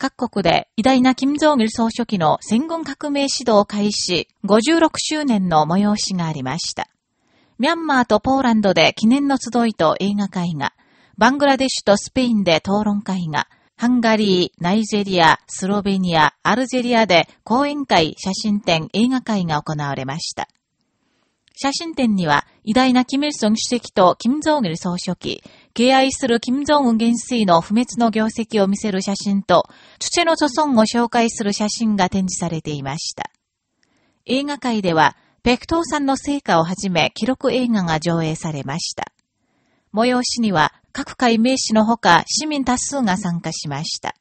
各国で偉大な金正義総書記の戦軍革命指導開始56周年の催しがありました。ミャンマーとポーランドで記念の集いと映画会が、バングラデシュとスペインで討論会が、ハンガリー、ナイジェリア、スロベニア、アルジェリアで講演会、写真展、映画会が行われました。写真展には、偉大なキム・イルソン主席と金正義総書記、敬愛する金正恩元帥の不滅の業績を見せる写真と、土の祖孫を紹介する写真が展示されていました。映画界では、ペクトーさんの成果をはじめ記録映画が上映されました。催しには各界名士のほか市民多数が参加しました。